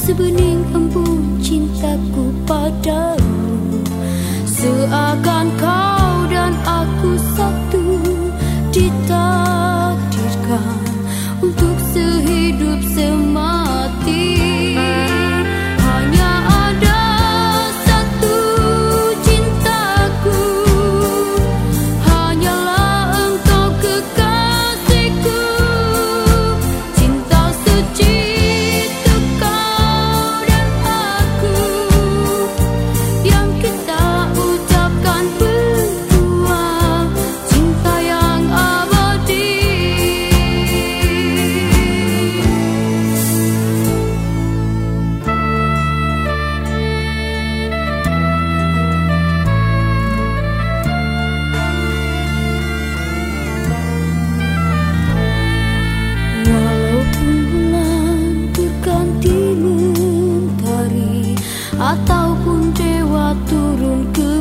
sebening embun cintaku padamu. Seakan kau dan aku satu ditakdirkan untuk sehidup ataupun dewa turun ke